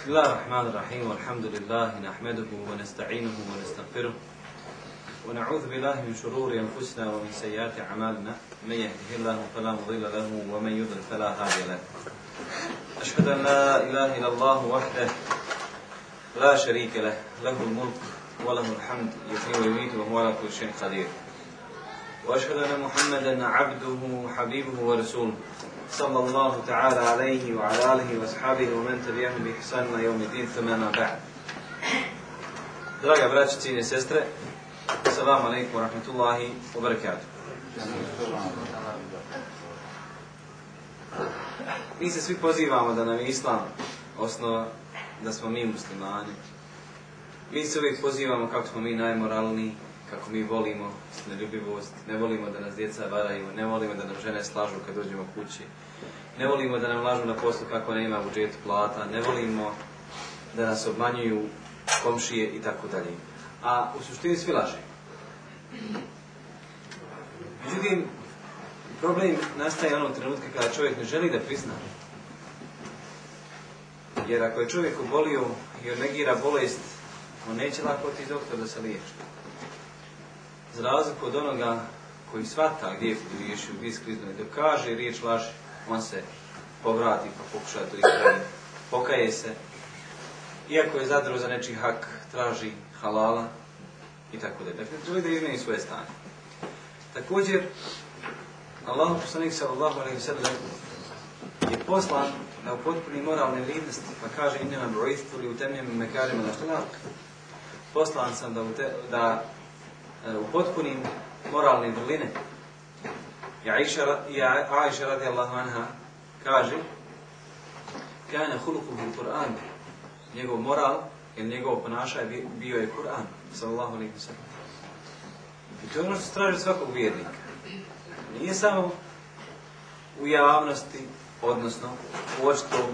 بسم الله الرحمن الرحيم والحمد لله نحمده ونستعينه ونستغفره ونعوذ بالله من شرور أنفسنا ومن سيئات أعمالنا. من يهده الله فلا مضل له ومن يضلل فلا هادي له. أشهد أن لا إله إلا الله وحده لا شريك له له الملك وله الحمد يحيي ويميت وهو على كل شيء قدير. وأشهد أن محمدا عبده وحبيبه ورسوله صلى الله تعالى عليه وعلى آله وأصحابه ومن تبعهم بإحسان إلى يوم الدين ثم ما بعد Draga braći, cijene sestre, Assalamu alaikum wa rahmatullahi wa barakatuh. Mi se svi pozivamo da nam je Islam osnova, da smo mi muslimani. Mi se uvijek pozivamo kako smo mi najmoralniji, kako mi volimo neljubivost, ne volimo da nas djeca varaju, ne volimo da nam žene slažu kad dođemo kući, ne volimo da nam lažu na poslu kako nema u budžetu plata, ne volimo da nas obmanjuju komšije i tako dalje. A u suštini svi laže. Međutim, problem nastaje onog trenutka kada čovjek ne želi da prizna. Jer ako je čovjek obolio i negira bolest, on neće lako otići doktor da se liječi. Za razliku od onoga koji svata gdje je pogriješio, gdje je skliznuo i dok kaže riječ laži, on se povrati pa pokuša to ispraviti. Pokaje se, iako je zadro za nečiji hak, traži halala i tako da. Dakle, želi da izmeni svoje stanje. Također, Allah poslanik sallallahu alaihi sallam je poslan da upotpuni moralne vrijednosti, pa kaže inema brojstvu li u temnjem mekarima na. Poslan sam da, da uh, upotpunim moralne vrline. I Aisha, radijallahu anha kaže Kana huluku bil Kur'an njegov moral ili njegovo ponašanje bio je Kur'an sallallahu alaihi wa sallam. I to je ono što straži svakog vjernika. Nije samo u javnosti, odnosno u očitom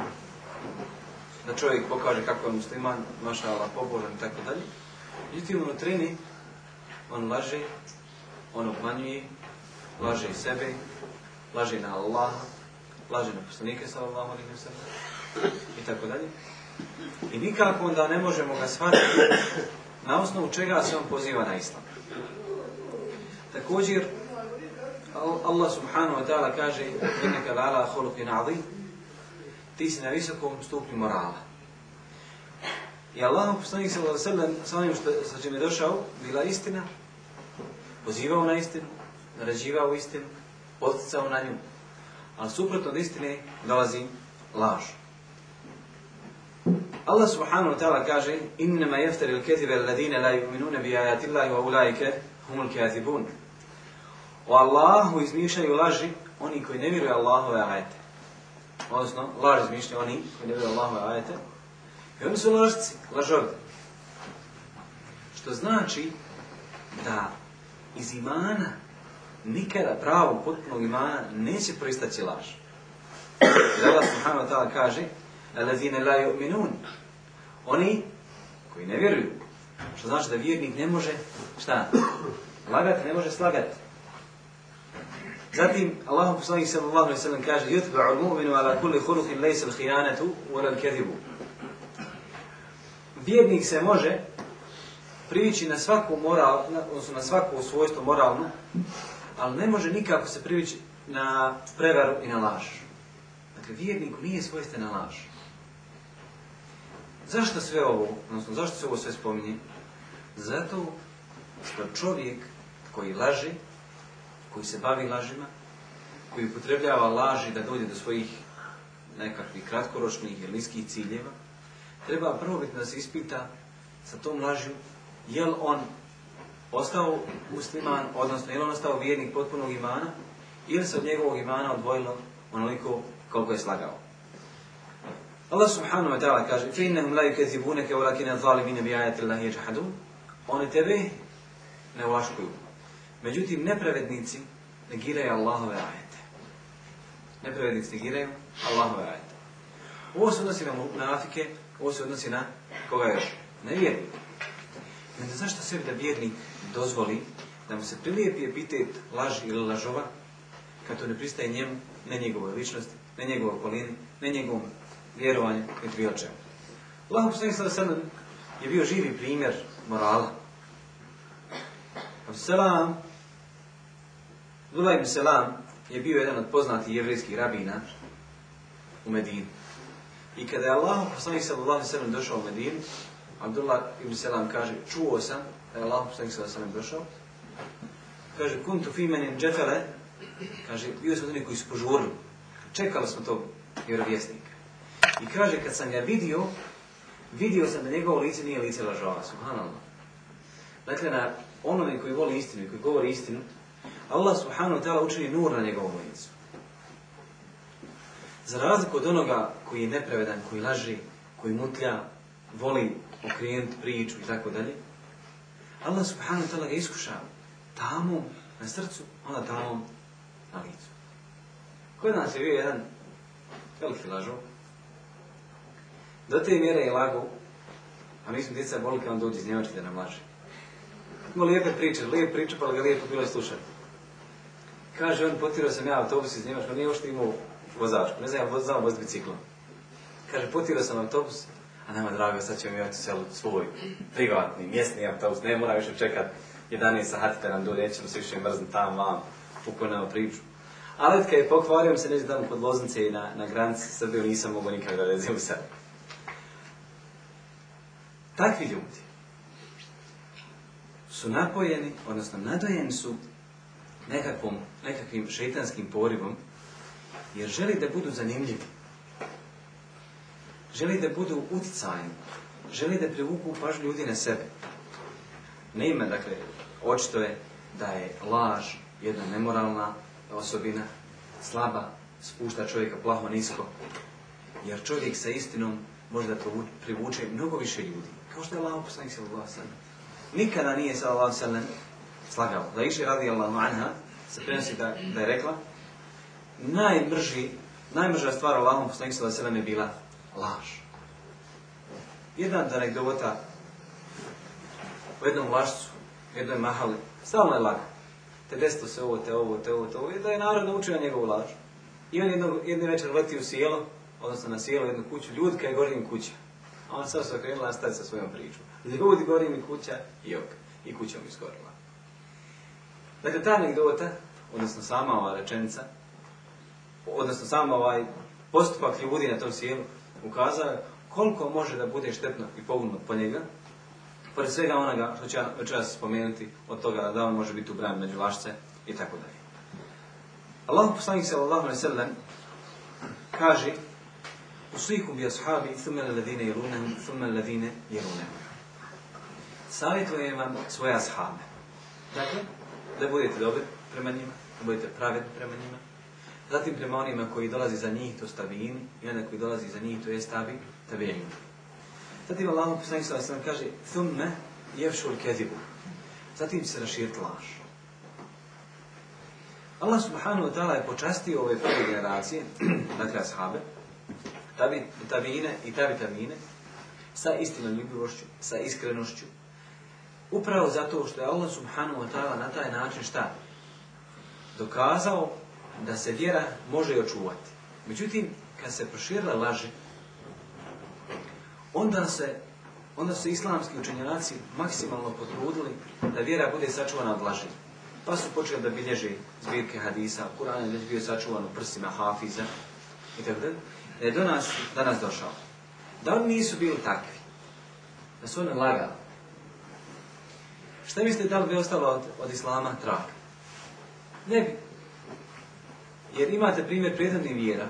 da čovjek pokaže kako je musliman, maša Allah, pobožan i tako dalje. Međutim, unutrini on laže, on obmanjuje, laže sebe, laže na Allaha, laže na poslanike sallallahu alaihi i tako dalje. I nikako onda ne možemo ga shvatiti na osnovu čega se on poziva na islam. Također, Allah subhanahu wa ta'ala kaže khuluqin azim ti si na visokom stupnju morala. I Allah poslanik sellem sa onim što sa čime je došao bila istina, pozivao na istinu, naređivao istinu, podsticao na nju. Ali suprotno od istine dolazi laž. Allah subhanahu wa ta'ala kaže innama yaftari al-kadhiba alladhina la yu'minuna bi ayati Allahi wa ulaika humul kadhibun. O Allahu izmišljaju laži oni koji ne vjeruju Allahove ajete. Odnosno, laž izmišljaju oni koji ne vjeruju Allahove ajete. I oni su lažci, lažovi. Što znači da iz imana nikada pravo potpunog imana neće proistaći laž. Jer Allah subhanahu wa ta'ala kaže Alazine la yu'minun. Oni koji ne vjeruju. Što znači da vjernik ne može šta? Lagati, ne može slagati. Zatim Allah poslanik sallallahu alejhi ve sellem kaže: "Yutba'u al-mu'minu ala kulli khuluqin laysa al-khiyanatu wala al-kadhibu." Vjernik se može privići na svaku moral, odnosno na svako svojstvo moralno, ali ne može nikako se privići na prevaru i na laž. Dakle, vjerniku nije svojstvena laž. Zašto sve ovo, odnosno zašto se ovo sve spominje? Zato što čovjek koji laže, koji se bavi lažima, koji upotrebljava laži da dođe do svojih nekakvih kratkoročnih ili niskih ciljeva, treba prvo biti da se ispita sa tom lažju, je li on ostao musliman, odnosno je li on ostao vjernik potpunog imana, ili se od njegovog imana odvojilo onoliko koliko je slagao. Allah subhanahu wa ta'ala kaže فَإِنَّهُمْ لَا يُكَذِبُونَكَ وَلَكِنَ الظَّالِمِينَ بِآيَةِ اللَّهِ يَجْحَدُونَ Oni tebe ne ulaškuju. Međutim, nepravednici negiraju Allahove ajete. Nepravednici negiraju Allahove ajete. Ovo se odnosi na munafike, ovo se odnosi na koga još? Na vjernik. Ne zašto sebi da vjernik dozvoli da mu se prilijepi epitet laži ili lažova, kad to ne pristaje njemu, ne njegovoj ličnosti, ne njegovoj okolini, ne njegovom vjerovanju i bilo čemu. Allah poslanik je bio živi primjer morala. Selam, ibn Selam je bio jedan od poznatih jevrijskih rabina u Medini. I kada je Allah poslanik sallallahu alejhi došao u Medinu, Abdullah ibn Selam kaže: "Čuo sam da je Allah poslanik sallallahu alejhi došao." Kaže: "Kuntu fi men džefele." Kaže: "Bio sam oni koji su. Čekali smo tog vjerovjesnika." I kaže: "Kad sam ga vidio, vidio sam da njegovo lice nije lice lažova." Subhanallah. Dakle, na onome koji voli istinu i koji govori istinu, Allah subhanahu wa ta'ala učini nur na njegovom licu. Za razliku od onoga koji je nepravedan, koji laži, koji mutlja, voli okrenuti priču i tako dalje, Allah subhanahu wa ta'ala ga iskušava tamo na srcu, onda tamo na licu. Kod nas je bio jedan veliki lažo, do te mjere je lago, a mi smo djeca boli kad on dođe iz Njemačke da nam laže. Ima lijepe priče, lijepe priče, pa ga lijepo bilo je slušati. Kaže on, potirao sam ja autobus iz Njemačka, nije ošto imao vozačku, ne znam, ja vozao voz biciklom. Kaže, potirao sam autobus, a nema drago, sad ćemo imati celu svoj privatni, mjesni autobus, ne mora više čekat 11 sati da nam dođe, nećemo se više mrznuti tam, vam, pukojnemo priču. Kad je pokvario se neđe tamo kod Loznice i na, na granici nisam mogao nikak da vezim se. Takvi ljudi su napojeni, odnosno nadojeni su nekakvom, nekakvim šeitanskim porivom, jer želi da budu zanimljivi. Želi da budu uticajni. Želi da privuku pažnju ljudi na sebe. Ne ima, dakle, očito je da je laž jedna nemoralna osobina, slaba, spušta čovjeka plaho nisko, jer čovjek sa istinom može da privuče mnogo više ljudi. Kao što je Allah poslanik sallallahu Nikada nije sallallahu sallam slagao. Da iše radi Allahu anha, se prenosi da, da je rekla, najbrži, najbrža stvar Allahom poslanik sallallahu sallam je bila laž. Jedna od anegdota u jednom lašcu, u jednoj mahali, stalno je laga. Te desto se ovo, te ovo, te ovo, te ovo, i da je narod naučio njegovu laž. I on jedno, jedne večer leti u sjelo, odnosno na sjelo jednu kuću, ljudka je gorim kuća. A on sad se okrenula nastaje sa svojom pričom. Ljudi gori mi kuća i ok. I kuća mi izgorila. Dakle, ta anegdota, odnosno sama ova rečenica, odnosno sama ovaj postupak ljudi na tom sjelu, ukazao je koliko može da bude štetno i pogubno po njega, pored svega onoga što ću večeras spomenuti od toga da on može biti ubran među vašce i tako dalje. Allah poslanik sallallahu alaihi sallam kaže Usikum bi ashabi, thumme ladine jelunahum, thumme ladine jelunahum. Savjetujem vam svoje ashabe. Dakle, da budete dobri prema njima, da budete pravedni prema njima. Zatim prema onima koji dolazi za njih, to stavini, i onda koji dolazi za njih, to je stavi, tabijeni. Zatim Allah poslanik sallallahu alejhi kaže: "Thumme yafshul kadhibu." Zatim se raširiti laž. Allah subhanahu wa ta'ala je počastio ove prve generacije, dakle ashabe, tabi, tabine i tabi tabine, sa istinom ljubivošću, sa iskrenošću, upravo zato što je Allah subhanahu wa ta'ala na taj način šta? Dokazao da se vjera može i očuvati. Međutim, kad se proširila laži, onda se, onda su islamski učenjaci maksimalno potrudili da vjera bude sačuvana od laži. Pa su počeli da bilježe zbirke hadisa, Kur'an je već bio sačuvan u prstima hafiza i tako da, da je do nas danas došao. Da oni nisu bili takvi, da su oni lagali. Šta mislite da li bi ostalo od, od islama trag? Ne bi. Jer imate primjer prijedodnih vjera,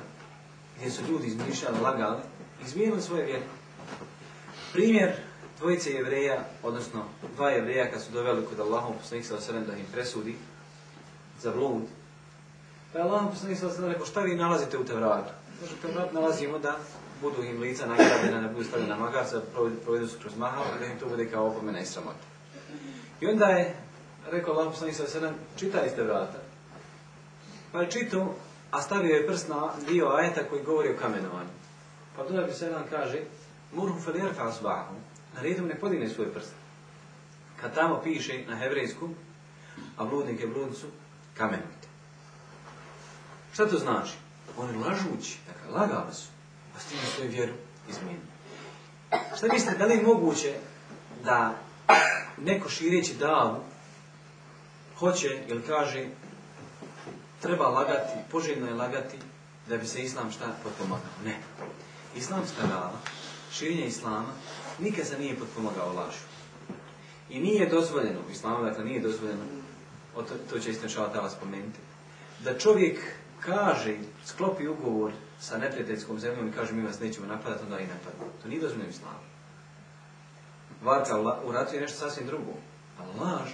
gdje su ljudi izmišljali, lagali, izmijenili svoje vjere. Primjer dvojice jevreja, odnosno dva jevreja kad su doveli kod Allahom poslanik sa da im presudi za blud. Pa je Allahom poslanik sa rekao, šta vi nalazite u Tevratu? Kaže, Tevrat nalazimo da budu im lica nagradena, da budu stavljena na magarca, provedu su kroz mahal, da im to bude kao opomena i sramota. I onda je rekao Allah poslanik sa čitaj iz Tevrata. Pa je čitao, a stavio je prst na dio ajeta koji govori o kamenovanju. Pa Abdullah bi sedam kaže, Murhu felirfa asbahu, naredim ne podigne svoj prst. Kad tamo piše na hebrejsku, a bludnike bludnicu, kamenujte. Šta to znači? Oni lažući, dakle, lagali su, a s tim svoju vjeru izmijenili. Šta mislite, da li je moguće da neko šireći davu hoće ili kaže treba lagati, poželjno je lagati da bi se islam šta potpomagao. Ne. Islamska dava, širenje islama, nikad se nije potpomagao lažu. I nije dozvoljeno, u islamu dakle nije dozvoljeno, o to, to će isto šala spomenuti, da čovjek kaže, sklopi ugovor sa neprijateljskom zemljom i kaže mi vas nećemo napadati, onda i napadati. To nije dozvoljeno islamu. Varka u ratu je nešto sasvim drugo. A laž,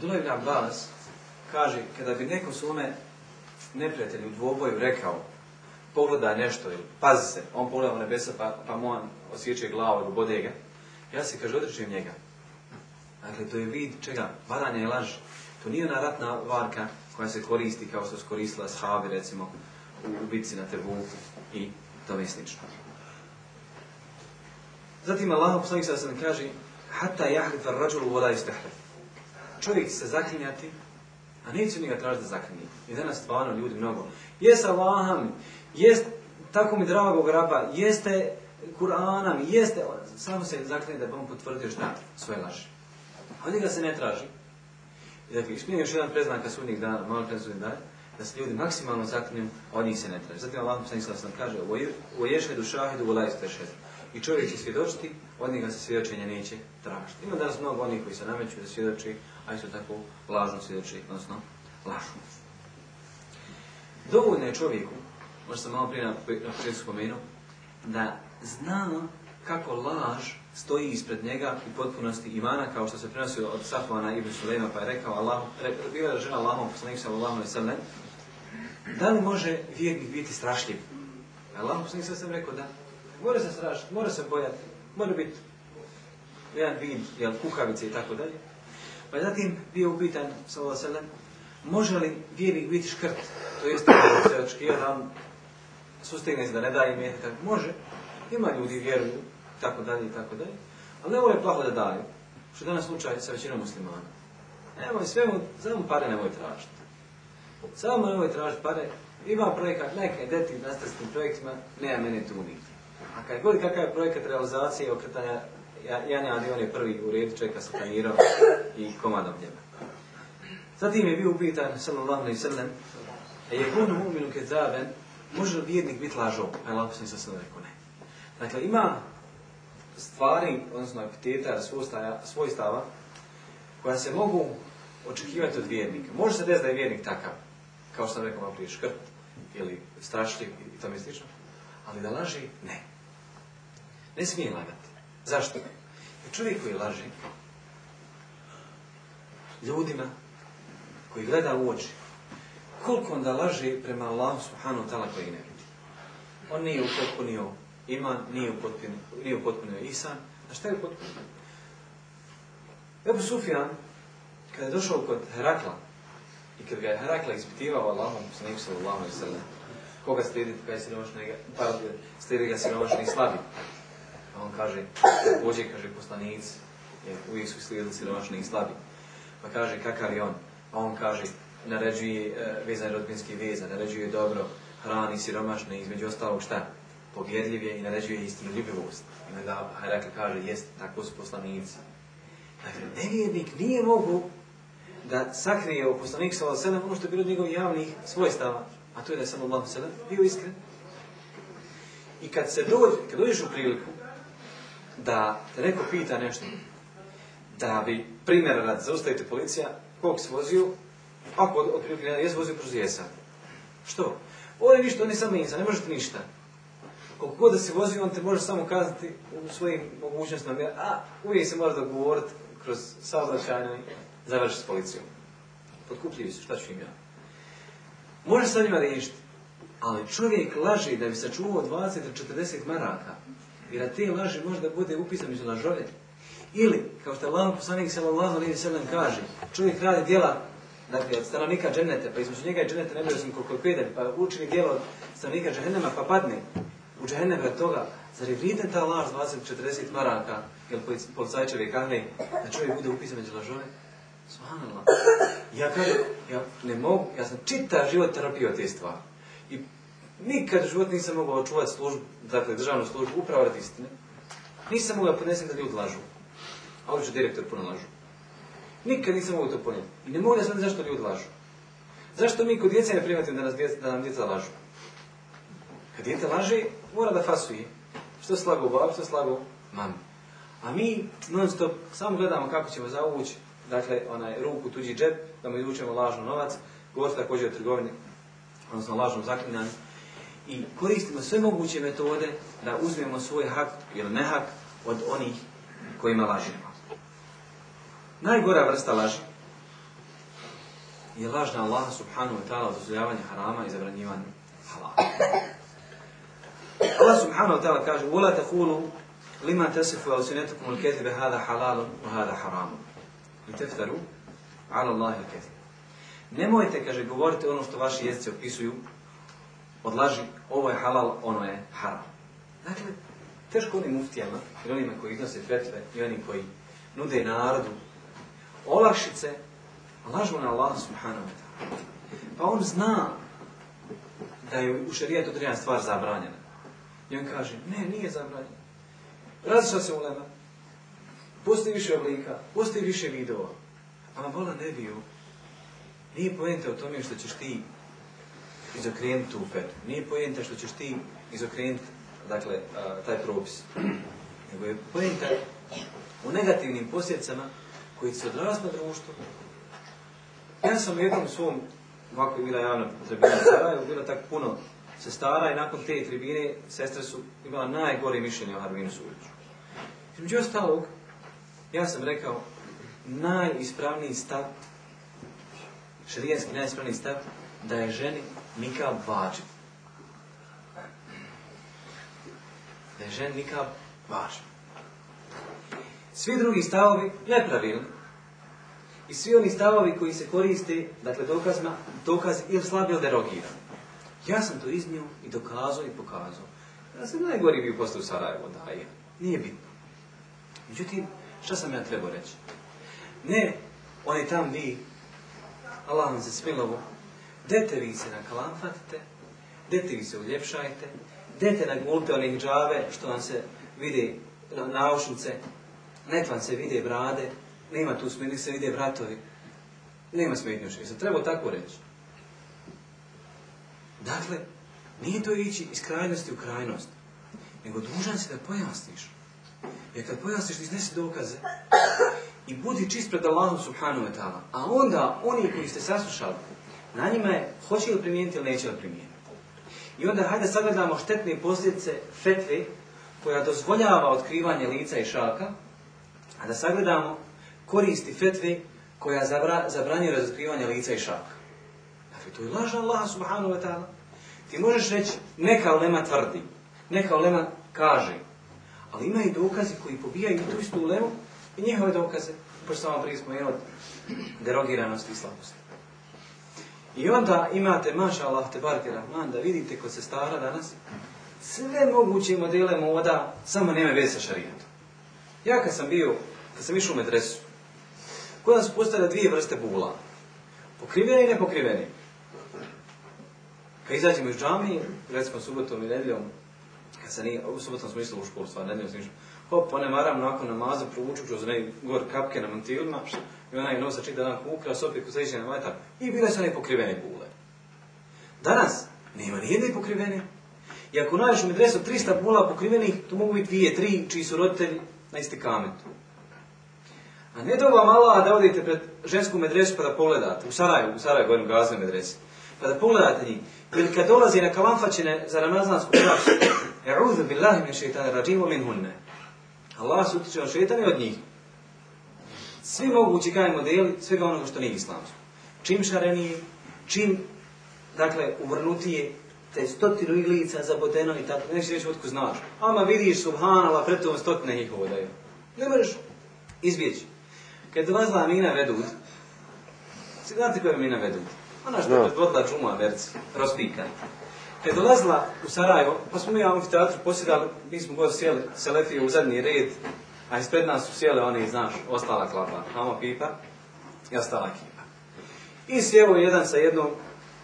Dulaj Abbas kaže, kada bi neko svome neprijatelju u dvoboju rekao, pogledaj nešto ili pazi se, on pogleda u nebesa pa, pa mu on osjeća glavu ili bode ga, ja se kaže odrećem njega. Dakle, to je vid čega? Varanje i laž. To nije ona ratna varka koja se koristi kao što se koristila shabi, recimo, u bitci na Tebuku i tome slično. Zatim Allah poslanik sa kaže Hatta jahlif ar-rajulu wa la Čovjek se zaklinjati, a neće ni ga tražiti da zaklinje. I danas stvarno ljudi mnogo. Jes Allaham, jest tako mi dragog raba, jeste Kur'ana mi, jeste, samo se zaklinje da bi on potvrdio šta svoje laži. A ga se ne traži. I dakle, ispunje još jedan preznaka sudnjih dana, malo preznaka dana, da se ljudi maksimalno zaklinju, a od njih se ne traži. Zatim Allah sam kaže, u ješhedu šahidu u lajstu i čovjek će svjedočiti, od njega se svjedočenje neće tražiti. Ima danas mnogo onih koji se nameću da svjedoči, a isto tako lažno svjedoči, odnosno lažno. Dovoljno je čovjeku, možda sam malo prije na, početku spomenuo, da zna kako laž stoji ispred njega i potpunosti imana, kao što se prenosio od Safvana ibn Sulema, pa je rekao, Allah, re, bila je žena Allahom, poslanik i da li može vjernik biti strašljiv? Allah poslanik sam rekao da. Mora se strašiti, mora se bojati, mora biti jedan vid, jel, kukavice i tako dalje. Pa zatim bio upitan, sallallahu sallam, može li vjernik biti škrt? To se očekio da on sustegne se da ne daje imeti, tako može. Ima ljudi vjeruju, tako dalje i tako dalje. Ali ne vole plaho da daju. Što je danas slučaj sa većinom muslimana. Nemoj sve mu, samo pare nemoj tražiti. Samo nemoj tražiti pare. Ima projekat, neka deti na projektima, nema mene tu nigdje. A kad god kakav je projekat realizacije i okretanja Janja on je prvi u redu čeka sa kanirom i komadom njega. Zatim je bio upitan, sallallahu alaihi sallam, je kunu mu'minu kezaben, može li vjernik biti lažov? A je laposni sa sallam rekao ne. Dakle, ima stvari, odnosno epiteta, svojstava, koja se mogu očekivati od vjernika. Može se desiti da je vjernik takav, kao što sam rekao malo prije škrt, ili strašljiv i tome slično, ali da laži, ne. Ne smije lagati. Zašto? Jer čovjek koji laže ljudima koji gleda u oči, koliko onda laže prema Allahu subhanahu ta'ala koji ne vidi. On nije upotpunio iman, nije upotpunio, nije upotpunio isan. A šta je upotpunio? Ebu Sufjan, kada je došao kod Herakla, i kad ga je Herakla ispitivao Allahom, poslaniku sallallahu alaihi sallam, koga slijedite, je siromašni, pa slijedi ga siromašni i slabi. On kaže, također kaže poslanic, jer uvijek su slijedili siromašni i slabi. Pa kaže, kakav je on? A on kaže, naređuje e, vezan rodbinski veza, naređuje dobro, hrani siromašne, između ostalog šta? Povjedljiv je i naređuje istinu ljubivost. I onda Herakl kaže, jest, tako su poslanici. Dakle, nevjernik nije mogu da sakrije u poslanik sa ono što je bilo njegovih javnih svojstava, a to je da je samo Allah bio iskren. I kad se dođe, kad dođeš u priliku da te neko pita nešto, da bi primjer rad zaustavite policija, kog se vozio, ako od prilike jes vozio kroz jesa. Što? Ovo je ništa, on je samo ne možete ništa. Koliko god da se vozi, on te može samo kazati u svojim mogućnostima, a uvijek se mora dogovoriti kroz saobraćajno i završiti s policijom. Potkupljivi su, šta ću im ja? Može sa njima riješiti, ali čovjek laži da bi sačuvao 20 ili 40 maraka, jer na te laži možda bude upisan među lažove. Ili, kao što je Allah poslanik sallallahu alaihi sallam kaže, čovjek radi djela dakle, od stanovnika dženete, pa između njega i dženete ne osim koliko peder, pa učini djelo od stanovnika džehennema, pa padne u džehennem od toga, zar je vrijedan ta laž 20-40 maraka, ili policajčeve kahne, da čovjek bude upisan među lažove? Subhanallah. Ja kažem, ja ne mogu, ja sam čitav život terapio te stvari. I nikad u životu nisam mogao očuvati službu, dakle državnu službu, upravo radi istine. Nisam mogao podnesem da ljudi lažu. A ovdje direktor puno lažu. Nikad nisam mogao to ponijeti. I ne mogu da shvatim zašto ljudi lažu. Zašto mi kod djece ne prihvatimo da, nas da nam djeca lažu? Kad djete laže, mora da fasuje. Što slago babi, što slago mami. A mi non stop samo gledamo kako ćemo zavući dakle, onaj ruku tuđi džep, da mu izvučemo lažno novac, govori također o trgovini, odnosno lažnom zaklinjanju I koristimo sve moguće metode da uzmemo svoj hak ili nehak od onih kojima lažemo. Najgora vrsta laži je laž na Allah subhanahu wa ta'ala dozvoljavanje harama i zabranjivanje halala. Allah subhanahu wa ta'ala kaže وَلَا تَقُولُوا لِمَا تَسِفُوا أَلْسِنَتُكُمُ الْكَذِبَ هَذَا حَلَالٌ وَهَذَا حَرَامٌ i teftaru ala Allahi al Nemojte, kaže, govoriti ono što vaši jezici opisuju od laži, ovo je halal, ono je haram. Dakle, teško onim muftijama, i onima koji iznose fetve, i oni koji nude narodu olakšice, lažu na Allah subhanahu wa ta'ala. Pa on zna da je u šarijetu određena stvar zabranjena. I on kaže, ne, nije zabranjena. Različila se ulema. Postoji više oblika, postoji više vidova. A vola ne bio. Nije pojenta o tome što ćeš ti izokrenuti tu fetu. Nije pojenta što ćeš ti izokrenuti dakle, taj propis. Nego je pojenta u negativnim posljedicama koji se odrastu na društvu. Ja sam u jednom svom, ovako je bila javna tribina u Sarajevu, bilo tako puno sestara i nakon te tribine sestre su imala najgore mišljenje o Harbinu Suliću. Između ostalog, ja sam rekao, najispravniji stav, šarijenski najispravniji stav, da je ženi nikab vađiv. Da je ženi nikab vađiv. Svi drugi stavovi nepravilni. I svi oni stavovi koji se koriste, dakle dokazima, dokaz ili slab ili derogiran. Ja sam to iznio i dokazao i pokazao. Ja sam najgori bio posle u Sarajevo, da je. Nije bitno. Međutim, Šta sam ja trebao reći? Ne, oni tam vi, Allah vam se smilovo, dete vi se nakalamfatite, dete vi se uljepšajte, dete nagulite onih džave što vam se vide na naušnice, net vam se vide brade, nema tu smetnje, se vide vratovi, nema smetnje šest. Treba tako reći. Dakle, nije to ići iz krajnosti u krajnost, nego dužan si da pojasniš. Jer kad pojasniš, iznesi dokaze i budi čist pred Allahom subhanahu wa ta'ala. A onda, oni koji ste saslušali, na njima je hoće li primijeniti ili neće li primijeniti. I onda hajde sagledamo štetne posljedice fetve koja dozvoljava otkrivanje lica i šaka, a da sagledamo koristi fetve koja zabra, zabranjuje razotkrivanje lica i šaka. Dakle, to je laža Allah subhanahu wa ta'ala. Ti možeš reći, neka ulema tvrdi, neka ulema kaže, Ali ima i dokazi koji pobijaju tu istu ulemu i njihove dokaze, pošto sam vam prije spomenuo, derogiranosti i slabosti. I onda imate, maša Allah, te barke rahman, da vidite kod se stara danas, sve moguće modele moda, samo nema veze sa šarijetom. Ja kad sam bio, kad sam išao u medresu, kod nas postale dvije vrste bula. Pokriveni i nepokriveni. Kad izađemo iz džamije, recimo subotom i nedeljom, kad se nije, u subotom smo u školu, stvar, nedeljom sam išao, hop, one maram nakon namaza, provuču kroz one gor kapke na mantilima, i onaj nos čita dan kukra, sopje ko sreće na i bile su one pokrivene bule. Danas, nema nijedne pokrivene. I ako nađeš u medresu 300 bula pokrivenih, to mogu biti dvije, tri, čiji su roditelji na isti kametu. A ne doba mala da odete pred žensku medresu pa da pogledate, u Sarajevu, u Sarajevu, govorim gazne medresi, pa da pogledate njih, ili kad dolazi na kalamfačine za ramazansku čašu, E'udhu billahi min šeitani rađimu min hunne. Allah se utiče od šeitani od njih. Svi mogući kaj modeli, svega onoga što nije islamsko. Čim šarenije, čim, dakle, uvrnutije, te stotinu iglica za bodeno i tako, neće reći otko znaš. Ama vidiš, subhanallah, pred tom stotine njihovo da je. Ne možeš izbjeći. Kad dolazila Amina Vedud, si znate koja je Amina Vedud? Ona što je predvodila džuma, verci, raspikana. Kad je dolazila u Sarajevo, pa smo mi u amfiteatru posjedali, mi smo god sjeli Selefije u zadnji red, a ispred nas su sjeli oni, znaš, ostala klapa, mama pipa i ostala kipa. I sjevo jedan sa jednom,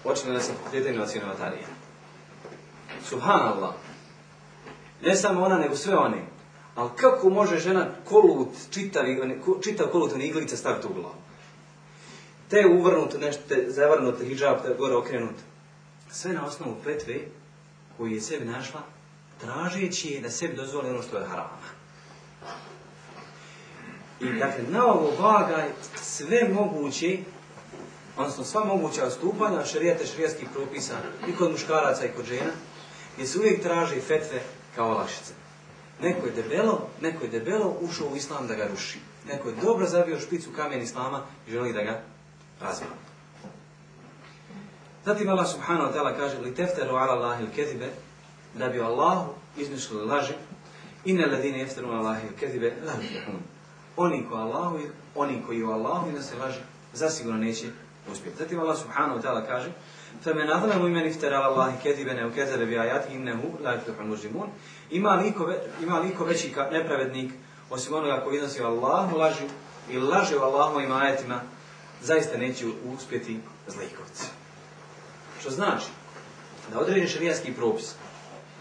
počeli da sam djetenju od sinovatarije. Subhanallah. Ne samo ona, nego sve oni. Ali kako može žena kolut, čitavi, čitav kolut od iglica staviti u glavu? Te uvrnute, nešto, te zavrnute, hijab, te gore okrenut. Sve na osnovu petve koju je sebi našla, tražeći je da sebi dozvoli ono što je harama. I dakle, na ovo vagaj sve moguće, odnosno sva moguća odstupanja šarijete šarijatskih propisa i kod muškaraca i kod žena, gdje se uvijek traži fetve kao lakšice. Neko je debelo, neko je debelo ušao u islam da ga ruši. Neko je dobro zabio špicu kamen islama i želi da ga razvije. Zatim Allah subhanahu wa ta'ala kaže li tefteru ala Allahi il da bi Allahu izmišljali laži inne ladine jefteru ala Allahi il la Oni koji Allahu, oni koji u Allahu i se laži, zasigurno neće uspjeti. Zatim Allah subhanahu wa ta'ala kaže فَمَنْ أَظْلَمُ مِمَنِ اِفْتَرَ عَلَى اللَّهِ كَذِبًا أَوْ كَذَبَ بِآيَاتِهِ إِنَّهُ لَا يُفْلِحُ الْمُجْرِمُونَ Ima liko, ima liko veći nepravednik osim onoga koji iznosi Allahu laži i laže o Allahovim ajetima, zaista neće uspjeti zlikovci. Što znači da određen šarijatski propis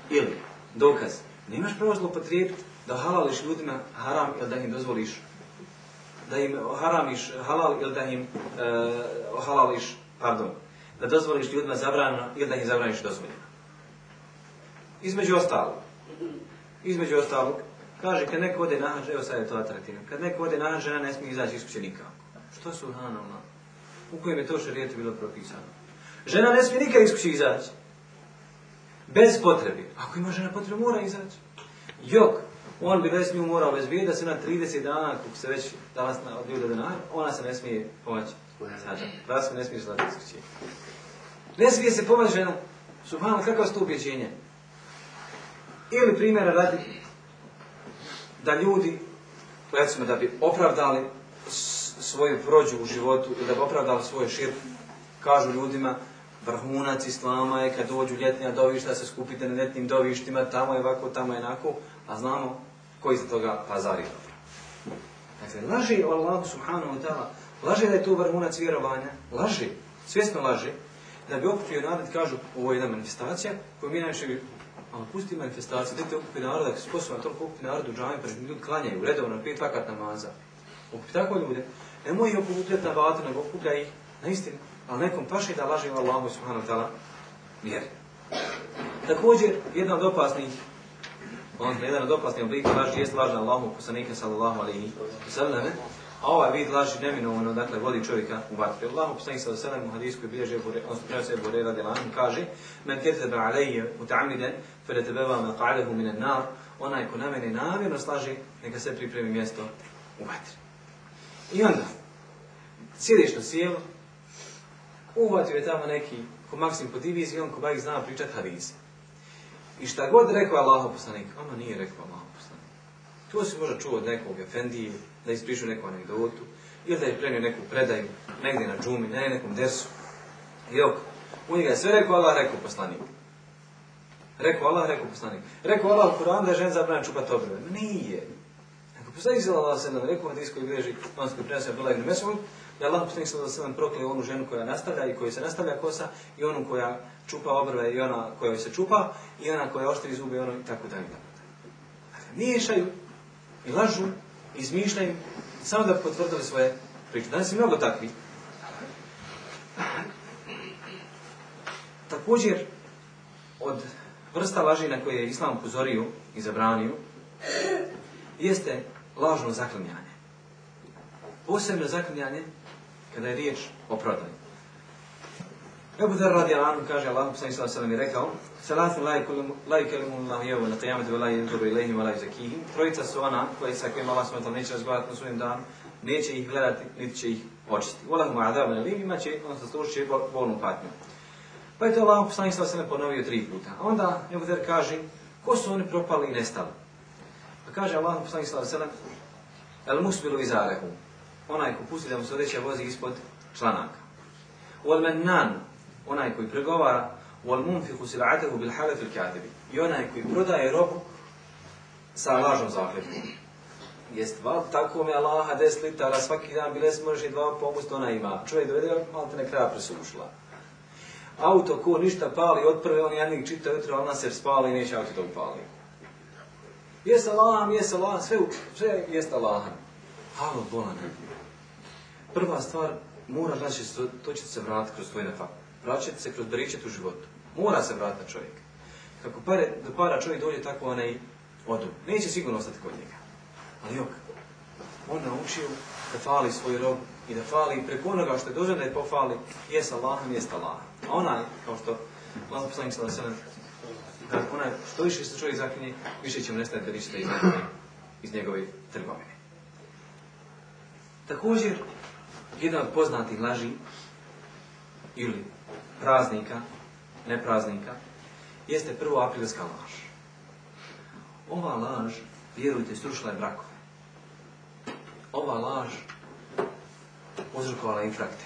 ili dokaz nemaš pravo zlopotrijebiti da halališ ljudima haram ili da im dozvoliš da im haramiš halal ili da im e, halališ, pardon, da dozvoliš ljudima zabranjeno ili da im zabraniš dozvoljeno. Između ostalog, između ostalog, kaže kad neko ode na hađ, evo sad je to atraktivno, kad neko ode na hađ, žena ne smije izaći iz nikako. Što su hanalno? U kojem je to šarijetu bilo propisano? Žena ne smije nikad iz kuće izaći. Bez potrebe. Ako ima žena potrebu, mora izaći. Jok, on bi već nju morao da se na 30 dana, kako se već danas od ljuda dana, ona se ne smije pomoći. Znači, se ne smije slati iz kuće. Ne smije se pomoći žena. Subhano, kakva su to ubjeđenje? Ili primjera radi da ljudi, recimo da bi opravdali svoju prođu u životu i da bi opravdali svoj šir, kažu ljudima, vrhunac islama je kad dođu ljetnija dovišta, se skupite na ljetnim dovištima, tamo je ovako, tamo je onako, a znamo koji za toga pazari Dakle, laži o Allahu subhanahu wa ta'ala, laži da je to vrhunac vjerovanja, laži, svjesno laži, da bi okupio narod, kažu, ovo je jedna manifestacija koju mi najviše ali pusti manifestaciju, dajte okupi naroda, ako se sposoban toliko okupi narod u džami, pa ljudi klanjaju redovno pet vakat namaza. Okupi tako ljude, nemoj ih okupljati na vatu, nego okuplja ih na istinu. Ali nekom paše da laže o Allahu subhanahu wa ta'ala vjeri. Također, jedna od opasnih on jedan od opasnih oblika laži jest lažna Allahu poslanika sallallahu alaihi sallam, a ovaj vid laži neminovno, dakle, vodi čovjeka u vatru. Allahu poslanik sallallahu alaihi sallam u hadijskoj bilježe, se prenosi Ebu Rera Delan, kaže, men ketebe alaihi uta'amiden, feletebeva maqa'alehu minan nar, onaj ko na mene namjerno slaži, neka se pripremi mjesto u vatri. I onda, sjediš na sjelo, uhvatio je tamo neki ko Maksim po diviziji, on ko bajih zna pričat hadise. I šta god rekao Allah poslanik, ono nije rekao Allah poslanik. To si možda čuo od nekog efendije, da ispričao neku anegdotu, ili da je prenio neku predaju, negdje na džumi, na nekom dersu. I ok, u njega je sve rekao Allah, rekao poslanik. Rekao Allah, rekao poslanik. Rekao Allah u Kur'an da je žen zabran čupat obrve. Nije. Ako poslanik se Allah se rekao u diskoj bilježi, on se prenosio Abdullah ibn Mesud, da Allah poslanik se sallam prokleo onu ženu koja nastavlja i koja se nastavlja kosa i onu koja čupa obrve i ona koja se čupa i ona koja oštri zube i ono i tako dalje. Dakle, miješaju i lažu izmišljaju samo da potvrdili svoje priče. Danas je mnogo takvi. Također, od vrsta laži na koje je Islam upozorio i zabranio, jeste lažno zaklinjanje. Posebno zaklinjanje kada je riječ o prodaju. Ebu Dar radi Alanu kaže Allah, sam islam sallam je rekao Salatu la yukelimu Allah jevu na qiyamati wa la yuduru ilaihim wa la yuzakihim Trojica su ona koji sa kojima Allah smetal neće razgovarati na svojim danu neće ih gledati, niti će ih očistiti. Volah mu adabu na lim, ima će, on će bolnu patnju. Pa je to Allah poslanik sallam ponovio tri puta. Onda Ebu Dar kaže, ko su oni propali i nestali? Pa kaže Allah poslanik sallam, el musbilu izarehu onaj ko pusti da mu se odjeća vozi ispod članaka. Wal mannan, onaj koji pregovara, wal munfiqu sil'atahu bil halaf al kadibi. I onaj koji prodaje robu sa lažnom zakletvom. Jest val, tako mi Allaha 10 litara, svaki dan biles može i dva popust ona ima. Čovjek dovede, malo te kraja presušila. Auto ko ništa pali od prve, on jednik čita jutro, ona se spali i neće auto to upali. Jes Allah, jes Allah, sve, sve jest Allah. Halo, bolan. Prva stvar, mora znači, to će se vratiti kroz tvoj nefak. Vraćati se kroz beričet u životu. Mora se vratiti čovjek. Kako pare, do para čovjek dođe tako onaj odu. Neće sigurno ostati kod njega. Ali jok, on naučio da fali svoj rob i da fali preko onoga što je dužan da je pofali, jes Allahom, jes Allah. A onaj, kao što Allah poslanik sada sada, da onaj, što više se čovjek zaklinje, više će mu nestati beričeta iz iz njegove trgovine. Također, jedan od poznatih laži ili praznika, ne praznika, jeste prvo aprilska laž. Ova laž, vjerujte, srušila je brakove. Ova laž uzrokovala infrakte.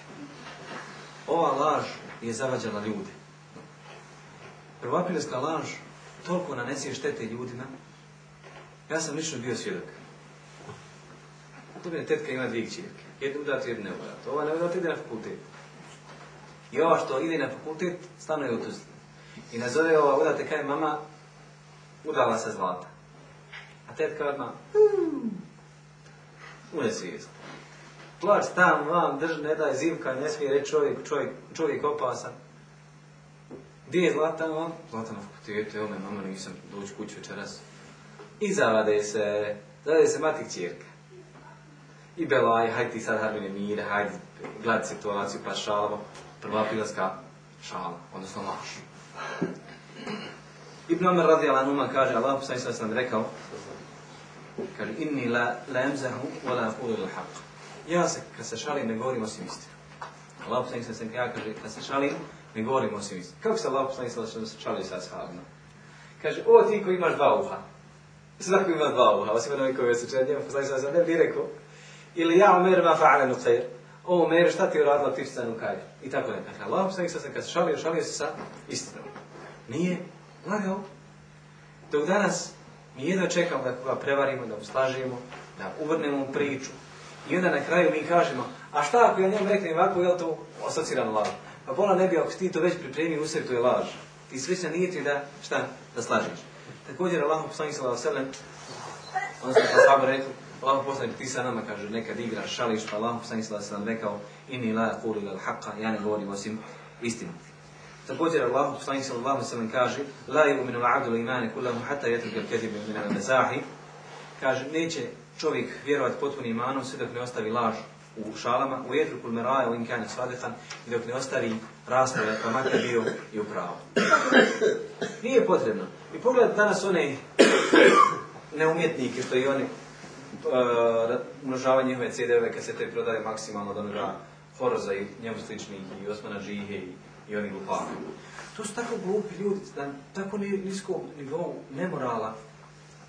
Ova laž je zavađala ljude. Prvoaprilska laž toliko nanese štete ljudima. Ja sam lično bio svjedok. Je tetka ima dvije čirke. Jednu udatu, jednu ne udatu. Ova ne udatu ide na fakultet. I ova što ide na fakultet, stanuje u Tuzli. I nazove ova udate kaj mama, udala se zlata. A tetka odmah, une svijest. Plač tam, vam, drž, ne daj zivka, ne smije reći čovjek, čovjek, čovjek opasan. Gdje je zlata vam? Zlata na fakultetu, evo me, mama, nisam doći kuću večeras. I zavade se, zavade se mati čirka. I belaj, hajde ti sad harbine mire, hajde gledaj situaciju, pa šalamo. Prva pilska šala, odnosno laž. Ibn Omer radi Alanuma kaže, Allah poslani sam sam rekao, kaže, inni la, la wa la ila haq. Ja se, kad se šalim, ne govorim osim istinu. Allah poslani sam sam ja kaže, kad se šalim, ne govorim osim istinu. Kako se Allah poslani sam sam šalio sa ashabima? Kaže, o ti koji imaš dva uha. Svako ima dva uha, osim onaj koji se čednjem, poslani sam sam ne bi rekao, ili ja Omer ma fa'ale nuqayr. O Omer, šta ti je uradila ti u kajr? I tako ne. Dakle, Allah poslanik kad šalio, šalio se sa istinom. Nije lagao. Dok danas mi jedno čekamo da koga prevarimo, da ustažimo, da uvrnemo priču. I onda na kraju mi kažemo, a šta ako ja njemu reknem ovako, je to asocirano laž? Pa bola ne bi, ako ti to već pripremi u sebi, to je laž. Ti se nije ti da, šta, da slažeš. Također, Allah poslanik ve sellem, on se pa rekli, Allah poslanik ti sa nama kaže, nekad igraš, šališ, pa Allah poslanik alejhi ve rekao, inni la yaqulu ila al-haqqa, ja ne govorim osim istinu. Također Allah poslanik kaže, la yu'minu al-'abdu kullahu hatta yatruka al-kadhib min. Kaže, neće čovjek vjerovati potpunim imanom sve dok ne ostavi laž u šalama, u jetru kul meraja, u inkane svadehan, i dok ne ostavi rasprave, pa makar bio i u pravu. Nije potrebno. I pogledajte danas one neumjetnike što i oni uh, umnožavaju njihove CD-ove kasete prodaje maksimalno do onoga Horoza i njemu sličnih i Osmana Džihe i, i onih. To su tako glupi ljudi, na tako niskom nivou nemorala,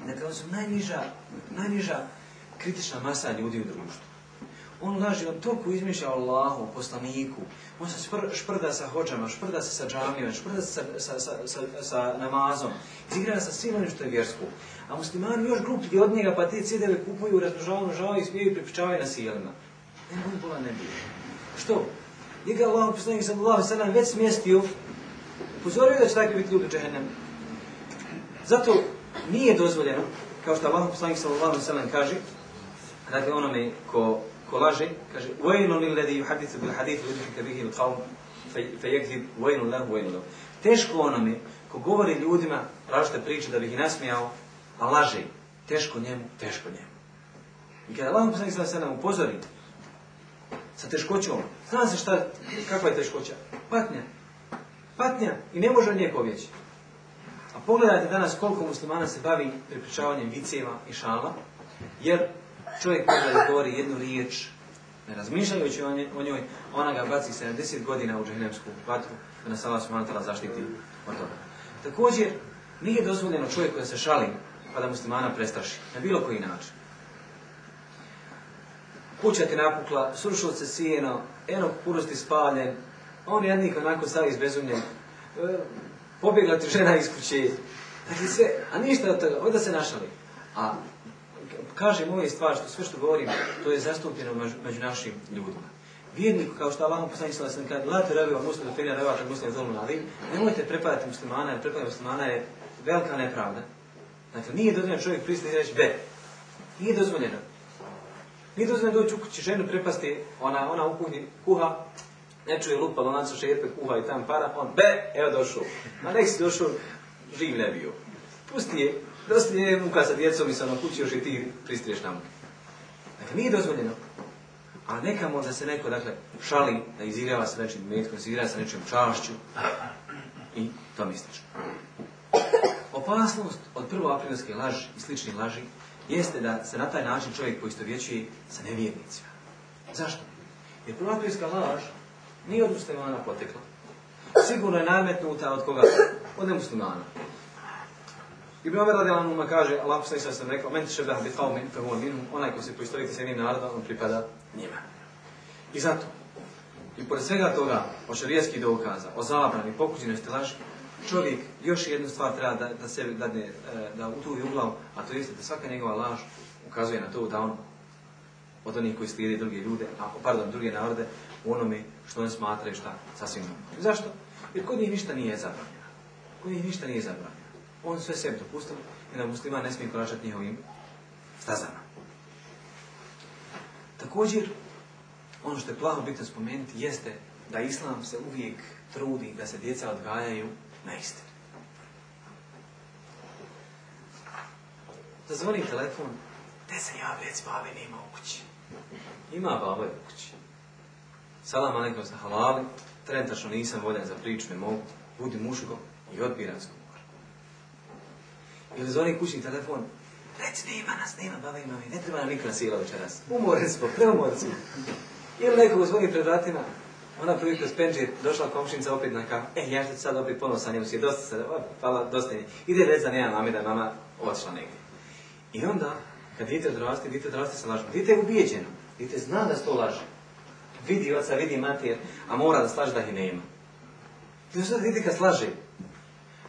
dakle su najniža, najniža kritična masa ljudi u društvu. On laži, on toliko izmišlja o Allahu, poslaniku, on se šprda sa hođama, šprda se sa džamijama, šprda se sa, sa, sa, sa, sa namazom, izigrava sa svim onim što je vjersko. A muslimani još gluplji od njega, pa te cedeve kupuju, raznožavaju, žavaju, smijaju i prepričavaju na sijelima. Ne, on bola ne bilo. Što? Njega Allah, poslanik sam Allah, sallam, već smjestio, upozorio da će takvi biti ljudi u džehennem. Zato nije dozvoljeno, kao što Allah, poslanik sam Allah, sallam, kaže, dakle onome ko ko laže, kaže وَيْنُ لِلَّذِي يُحَدِثُ بِالْحَدِيثُ وَيُدْحِكَ بِهِ الْقَوْمِ فَيَكْذِبْ وَيْنُ لَهُ وَيْنُ لَهُ Teško onome ko govori ljudima različite priče da bi ih nasmijao, a laže, teško njemu, teško njemu. I kada Allah poslanik sada se nam upozori sa teškoćom, zna se šta, kakva je teškoća? Patnja. Patnja. I ne može od nje pobjeći. A pogledajte danas koliko muslimana se bavi pripričavanjem viceva i šala, jer čovjek može da govori jednu riječ, ne razmišljajući o njoj, ona ga baci 70 godina u džahnemsku vatru, da nas Allah subhanahu zaštiti od toga. Također, nije dozvoljeno čovjek koji se šali, pa da muslimana prestraši, na bilo koji način. Kuća ti napukla, srušilo se sijeno, eno purosti spaljen, on jednik onako stavi izbezumljen, e, pobjegla ti žena iz kuće, dakle sve, a ništa od toga, ovdje se našali. A kažem ove stvari, što sve što govorim, to je zastupljeno među našim ljudima. Vjernik, kao što Allah poslani sallallahu alejhi ve sellem kaže: "La tarabi muslim da fina ravata muslim zulmun ali nemojte prepadati muslimana, jer prepadati muslimana je velika nepravda. Dakle, nije dozvoljeno čovjek pristati i reći be. Nije dozvoljeno. Nije dozvoljeno doći u kući ženu prepasti, ona, ona u kuhni kuha, ne čuje lupa, lonacu šerpe, kuha i tam para, on be, evo došao. Ma nek si došao, živ ne bio. Pusti je, dosta je muka sa djecom i sa ono kući još i ti pristriješ na muke. Dakle, nije dozvoljeno. A nekamo da se neko, dakle, šali, da izigrava se nečim metkom, izigrava se nečim čašću i to mi slično. Opasnost od prvoaprilske laži i sličnih laži jeste da se na taj način čovjek poistovjećuje sa nevjernicima. Zašto? Jer prvoaprilska laž nije od muslimana potekla. Sigurno je nametnuta od koga? Od nemuslimana. Ibn Omer radijallahu anhu kaže, Allah poslanik sam rekao, men tešebeha bi qaumin fa huwa minhum, onaj ko se poistoviti sa jednim narodom, on pripada njima. I zato, i pored svega toga, o šarijeskih dokaza, o zabrani, pokuđenosti laži, čovjek još jednu stvar treba da, da sebi dadne, e, da utuvi u glavu, a to jeste da svaka njegova laž ukazuje na to da on od onih koji slijede druge ljude, a, pardon, druge narode, u onome što oni smatraju šta sasvim normalno. Zašto? Jer kod njih ništa nije zabranjeno. Kod njih ništa nije zabranjeno. On sve sebi dopustili i da muslima ne smije koračati njihovim stazama. Također, ono što je plavo bitno spomenuti jeste da Islam se uvijek trudi da se djeca odgajaju na istinu. Zazvoni telefon, gdje se ja već babi nema u kući. Ima baba u kući. Salam alaikum sa halali, trenutačno nisam voljan za priču, ne mogu, budi muško i odbij razgovor. Ili zvoni kućni telefon, reci nema nas, nema baba i mami, ne treba nam niko nasila večeras. Umorni smo, preumorni smo. Ili nekog zvoni pred vratima, ona prvi kroz penđir, došla komšinica opet na kafu, e, ja ću sad opet ponovno sa njom, si je dosta sad, hvala, dosta je. Ide reći da nema mami, da mama otišla negdje. I onda, kad dite odrasti, dite odrasti sa lažom. Dite je ubijeđeno, dite zna da se to laže. Vidi oca, vidi mater, a mora da slaže da ih nema. I sad dite kad slaže.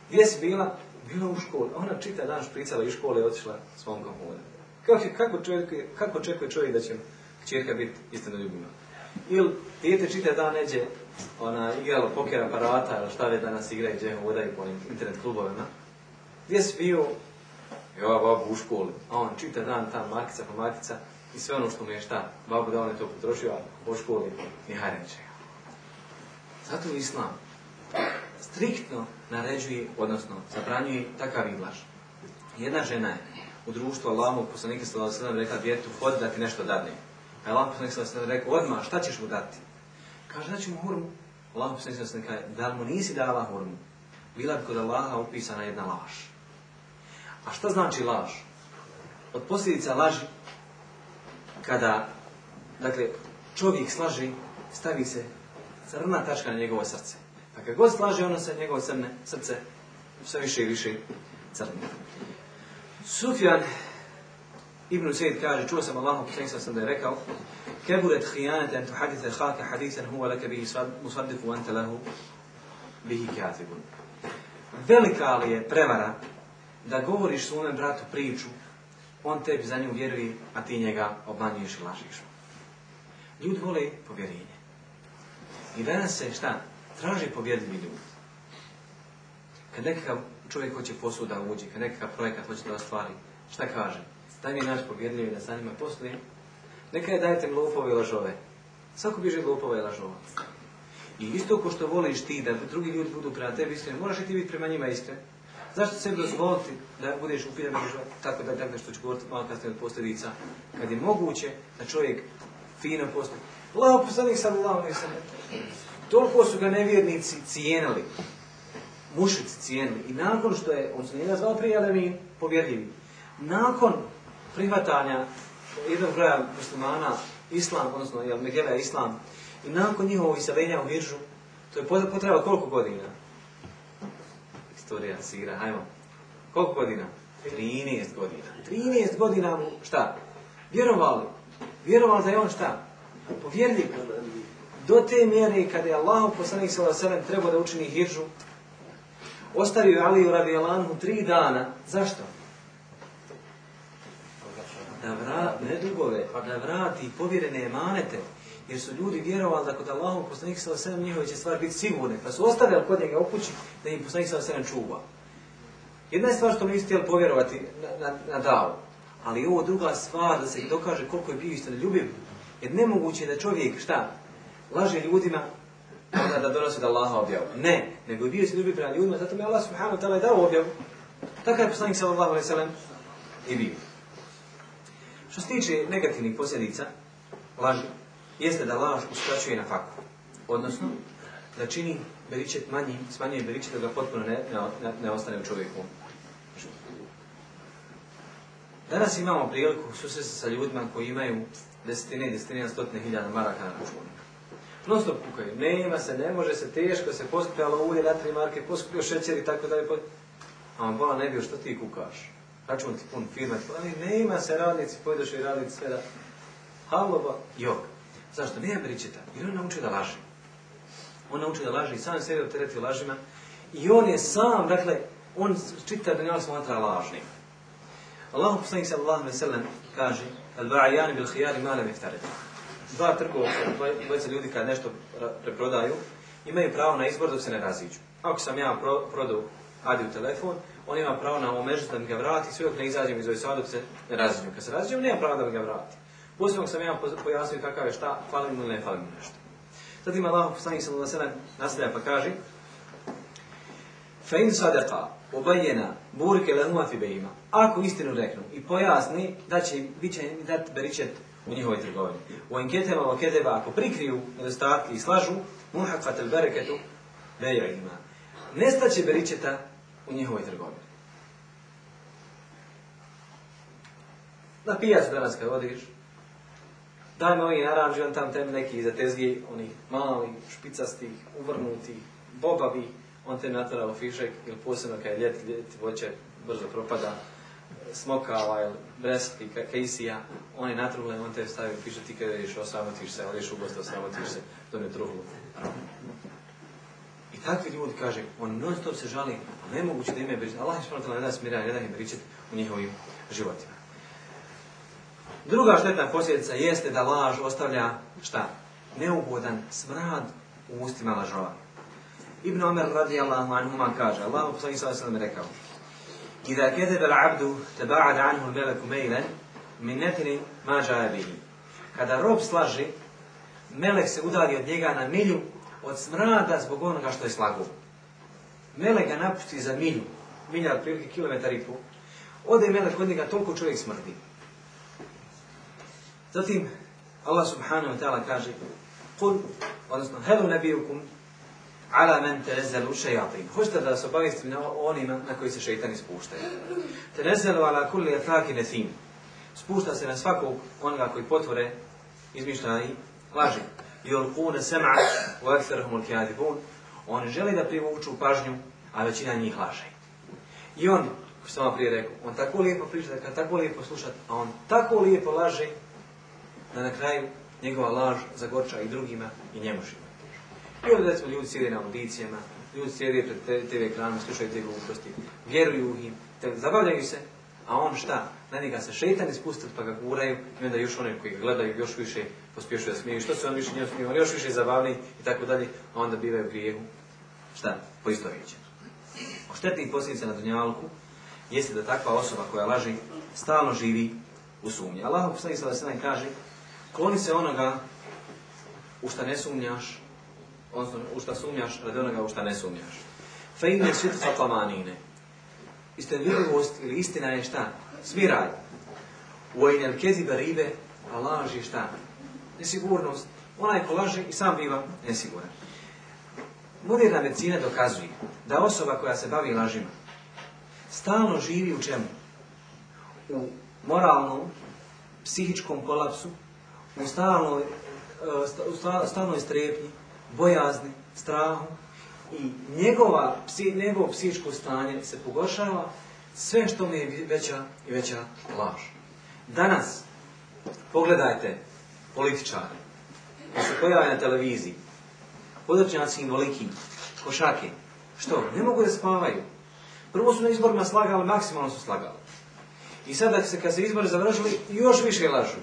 Gdje si bila? Bila u školi. Ona čita dan špricala iz škole i otišla s momkom huda. Kako, kako, čovjek, kako očekuje čovjek da će čerka biti istino? Ili dijete čita dan neđe ona igralo poker aparata ili šta već danas igraju gdje hodaju po internet klubovima. Gdje si bio? Ja, babu u školi. A on čita dan tam markica po markica i sve ono što mu je šta, babu da on je to potrošio, a po školi ni hajde čega. Zato Islam striktno naređuje, odnosno zabranjuje takav iglaž. Jedna žena je u društvu Allahog poslanika sallallahu rekla djetu hodi da ti nešto dadne. Pa je Allah poslanik sellem rekao odmah šta ćeš mu dati? Kaže da ću mu hurmu. Allah poslanik sellem kaže da mu nisi dala hurmu. Bila bi kod Allaha upisana jedna laž. A šta znači laž? Od posljedica laži kada dakle čovjek slaži stavi se crna tačka na njegovo srce. Pa kad god slaže ono se njegovo crne srce sve više i više crne. Sufjan Ibn Sejid kaže, čuo sam Allahom, poslanik sam da je rekao, keburet hijanet en tuhadite haka hadithan huwa laka bihi musaddiku ante lahu bihi katibun. Velika li je prevara da govoriš svome bratu priču, on tebi za nju vjeruje, a ti njega obmanjuješ i lažiš. Ljudi vole povjerenje. I danas se šta? Traži povjerljivi ljudi. Kad nekakav čovjek hoće poslu da uđe, kad nekakav projekat hoće da ostvari, šta kaže? Daj mi naš povjedljivi da sa njima poslujem. Neka dajte mi lopove i lažove. Svako biže lopova i lažova. I isto ko što voliš ti da drugi ljudi budu prema tebi iskreni, moraš i ti biti prema njima iskren. Zašto sebi dozvoliti da budeš u firmi tako da tako što ću govoriti malo kasnije od posljedica, kad je moguće da čovjek fino postupi. Allaho poslanik sam Allaho ne sam Toliko su ga nevjernici cijenili, mušici cijenili. I nakon što je, on se nije nazvao prije, ali mi povjerljivi. Nakon prihvatanja jednog broja muslimana, islam, odnosno jel, Megeva islam, i nakon njihovog iseljenja u Hiržu, to je potrebalo koliko godina? Istorija Sira, hajmo. Koliko godina? 13 godina. 13 godina mu, šta? Vjerovali. Vjerovali da je on šta? Povjerljiv. Do te mjere kada je Allah poslanik s.a.v. trebao da učini Hiržu, ostavio Aliju radi Alanhu tri dana. Zašto? da vrati, ne dugove, da vrati povjerene emanete, jer su ljudi vjerovali da kod Allahov poslanik sa osam njihove će stvari biti sigurne, pa su ostavili kod njega u kući da im poslanik sa osam čuva. Jedna je stvar što nisu htjeli povjerovati na, na, na davu. Ali ovo druga stvar da se dokaže koliko je bio ljubiv. Jer nemoguće da čovjek, šta, laže ljudima, onda da donosi da Allaha objavu. Ne, nego je bio ljubiv prema ljudima, zato mi Allah subhanahu ta'ala je dao objavu. Takav je poslanik sallallahu alaihi sallam i bio. Što se tiče negativnih posljedica laži, jeste da laž uskraćuje na faku. Odnosno, da čini beričet manji, smanjuje beričet da ga potpuno ne, ne, ne ostane u čovjeku. Danas imamo priliku susresti sa ljudima koji imaju desetine i desetine stotine hiljada maraka na računu. Non stop kukaju. Nema se, ne može se, teško se, poskupljalo ulje na tri marke, poskupio šećer i tako dalje. A on bola ne bio, što ti kukaš? Račun ti pun firma, ali nema se radnici, pojedeš i raditi sve da... Halova, jok. Zašto? Nema beričeta, jer on naučio da laže. On naučio da laže i sam sebe optereti lažima. I on je sam, dakle, on čita da njela smatra lažnim. Allah Allah veselam kaže Al-ba'ajani bil khiyari ma lam. Dva trgovca, dvojica ljudi kad nešto preprodaju, imaju pravo na izbor dok se ne raziđu. Ako sam ja pro, prodao Adi u telefon, on ima pravo na omežu da mi ga vrati, sve dok ne izađem iz ove sada dok se ne raziđu. Kad se raziđu, nema pravo da mi ga vrati. Posljednog sam ja pojasnio kakav je šta, fali mu ili ne fali mu nešto. Zatim Allah poslanik sallallahu alejhi nastavlja pa kaže: "Fa in sadaqa obajena burke lehuma fi bejima. Ako istinu reknu i pojasni da će bit će dat beričet u njihovoj trgovini. U enketama o kedeva ako prikriju nedostatke i slažu, muhaqat al bereketu bejima. Nestaće beričeta u njihovoj trgovini. Na pijacu danas kad odiš, daj mi ovaj naranđi, on tam tem neki iza tezgi, oni mali, špicastih, uvrnutih, bobavi, on te natvara u fišek, ili posebno kad je ljet, ljet voće brzo propada, smokava ili bresti, kejsija, on je natruhle, on te stavi u fišek, ti kada ješ osamotiš se, u gost, osamotiš se, to ne truhlu. Takvi ljudi, kaže, on non stop se žali, nemoguće da ime beričet, Allah je ne da smira, ne da im beričet u njihovim životima. Druga štetna posljedica jeste da laž ostavlja šta? Neugodan smrad u ustima lažova. Ibn Omer radijallahu anhuma kaže, Allah poslanik sallallahu rekao: "Iza kadaba al-'abdu taba'ada anhu al-malaku min natrin ma ja'a bihi." Kada rob slaži, melek se udalji od njega na milju od smrada zbog onoga što je slagao. Melek ga napusti za milju, milja otprilike kilometar i pol. Ode melek od njega, toliko čovjek smrdi. Zatim, Allah subhanahu wa ta'ala kaže, Kul, odnosno, helu nebijukum, ala men tenezelu šejatin. Hoćete da se obavistim na onima na koji se šeitani spuštaju. Tenezelu ala kulli afaki nesim. Spušta se na svakog onoga koji potvore, izmišlja i laži. I on kune sema u eksterhum al Oni želi da privuču pažnju, a većina njih laže. I on, što sam vam prije rekao, on tako lijepo priča, kad tako lijepo slušat, a on tako lijepo laže, da na kraju njegova laž zagorča i drugima i njemu život. I onda recimo ljudi sjede na audicijama, ljudi sjede pred TV ekranom, slušaju te gluposti, vjeruju im, zabavljaju se, a on šta? Na njega se šeitan ispusti pa ga guraju i onda još oni koji ga gledaju još više pospješuju da smiju. Što se on više njemu smiju, on još više zabavni i tako dalje, a onda bivaju grijehu. Šta? Po isto riječi. O štetnih posljedica na dunjalku jeste da takva osoba koja laži stalno živi u sumnji. Allah poslanik sallallahu alejhi kaže: "Kloni se onoga u šta ne sumnjaš, odnosno u šta sumnjaš, radi onoga u šta ne sumnjaš. Fa inne sitfa tamanine. Istinljivost ili istina je šta? Smiraj. U ejnel keziba ribe, a laž je šta? Nesigurnost. Onaj ko laže i sam biva nesiguran. Moderna medicina dokazuje da osoba koja se bavi lažima stalno živi u čemu? U moralnom, psihičkom kolapsu, u stalnoj, u stalnoj strepnji, bojazni, strahu i njegova, psi, njegovo psihičko stanje se pogoršava sve što mi je veća i veća laž. Danas, pogledajte političare, koji se pojavaju na televiziji, podrčnjaci involiki, košake, što? Ne mogu da spavaju. Prvo su na izborima slagali, maksimalno su slagali. I sada se, kad se izbori završili, još više lažu.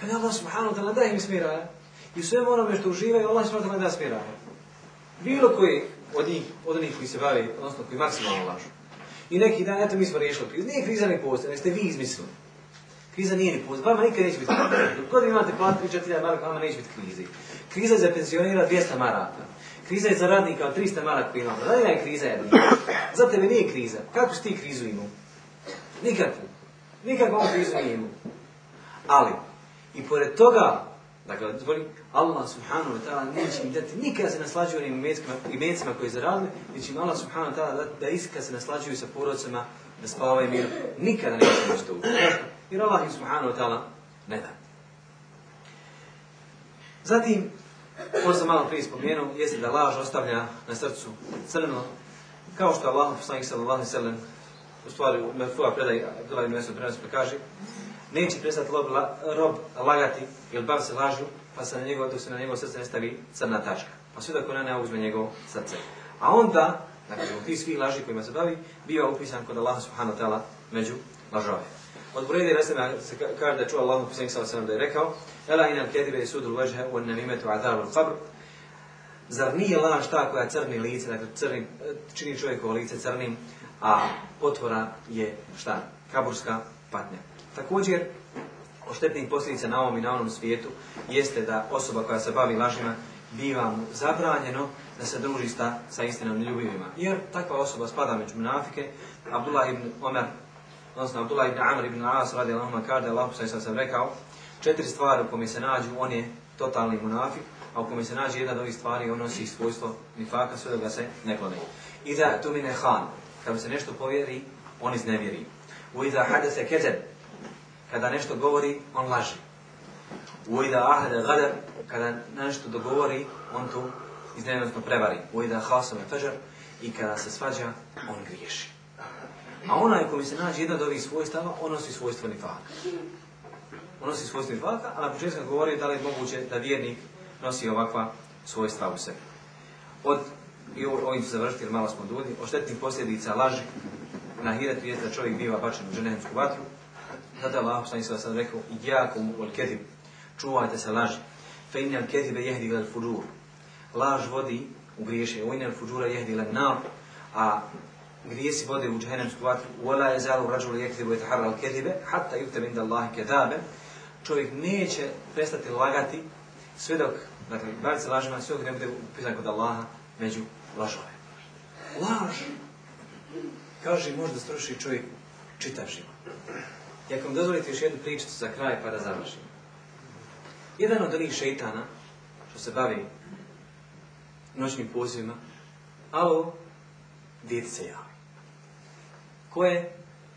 Kada Allah subhanahu ta'ala da im smira, i sve onome što uživaju, Allah subhanahu ta'ala da smira. Bilo koji od njih, od njih koji se bavi, odnosno koji maksimalno lažu. I neki dan, eto mi smo riješili krizu. Nije kriza ni postoje, ste vi izmislili. Kriza nije ni postoje, vama nikad neće biti kriza. Kod imate plati 4.000 maraka, vama neće biti krize. Kriza je za penzionera 200 maraka. Kriza je za radnika od 300 maraka koji imamo. Da je kriza jedna. Za tebe nije kriza. Kako si ti krizu imao? Nikakvu. Nikakvu krizu nije imao. Ali, i pored toga, dakle, Allah subhanahu wa ta'ala neće im dati nikada se naslađuju onim imecima koji zaradili, već im Allah subhanahu wa ta'ala da, da iskada se naslađuju sa porodcima, da spavaju mir, nikada neće nešto uvijek. Jer Allah im subhanahu wa ta'ala ne da. Zatim, Ovo sam malo prije spomenuo, jeste da laž ostavlja na srcu crno, kao što Allah poslanik sallallahu alejhi ve sellem u stvari u Merfu'a predaj Abdullah ibn Mesud prenosi pa kaže neće prestati rob, rob lagati ili bav se lažu, pa se na njegov, dok se na njegov srce ne stavi crna tačka. Pa sve dok ona ne uzme njegov srce. A onda, dakle, u tih svih laži kojima se bavi, biva upisan kod Allah subhanahu ta'ala među lažove. Od Resena se kaže da čuo Allah poslanik sallallahu alejhi da je rekao: Ela inal kedibe sudul vajha wa namimetu azab al-qabr. Zar nije laž ta koja crni lice, dakle crni, čini čovjekovo lice crnim, a potvora je šta? Kaburska patnja. Također, o štetnih posljedica na ovom i na onom svijetu jeste da osoba koja se bavi lažima biva mu zabranjeno da se druži sa, sa istinom ljubivima. Jer takva osoba spada među munafike. Abdullah ibn Omer, odnosno Abdullah ibn Amr ibn As radi Allahuma kada Allah sam sam rekao, četiri stvari u kome se nađu, on je totalni munafik, a u kome se nađe jedna od ovih stvari, on nosi svojstvo nifaka, sve da ga se ne klone. Iza tu mine han, kada se nešto povjeri, on iznevjeri. U iza hada se kezeb, kada nešto govori, on laže. U iza ahada gadar, kada nešto dogovori, on tu iznevjernostno prevari. U iza hasome fežar, i kada se svađa, on griješi. A onaj kome se nađe jedna od ovih svojstava, on nosi svojstvo nifaka on nosi svojstvo nifaka, a na početku sam govorio da li je moguće da vjernik nosi ovakva svojstva u sebi. Od, i ovim ću završiti jer malo smo dudi, o štetnih posljedica laži na hiretu je da čovjek biva bačen u dženehemsku vatru. Je Allah sam sad rekao, jako mu ol kedib, čuvajte se laži. Fe injal kedibe jehdi gled fuđur. Laž vodi u griješe, u injal fuđura jehdi gled nar, a grijesi vode u džehennemsku vatru. Wala yazalu rajulu yakdhibu yataharra al-kadhiba hatta yuktaba inda Allahi kadhaban čovjek neće prestati lagati sve dok, dakle, baviti se lažima, sve dok ne bude upisan kod Allaha među lažove. Laž, kaže, može da stroši čovjek čitav život. I ako vam dozvolite još jednu pričicu za kraj pa da završim. Jedan od onih šeitana, što se bavi noćnim pozivima, alo, djeti se javi. Ko je?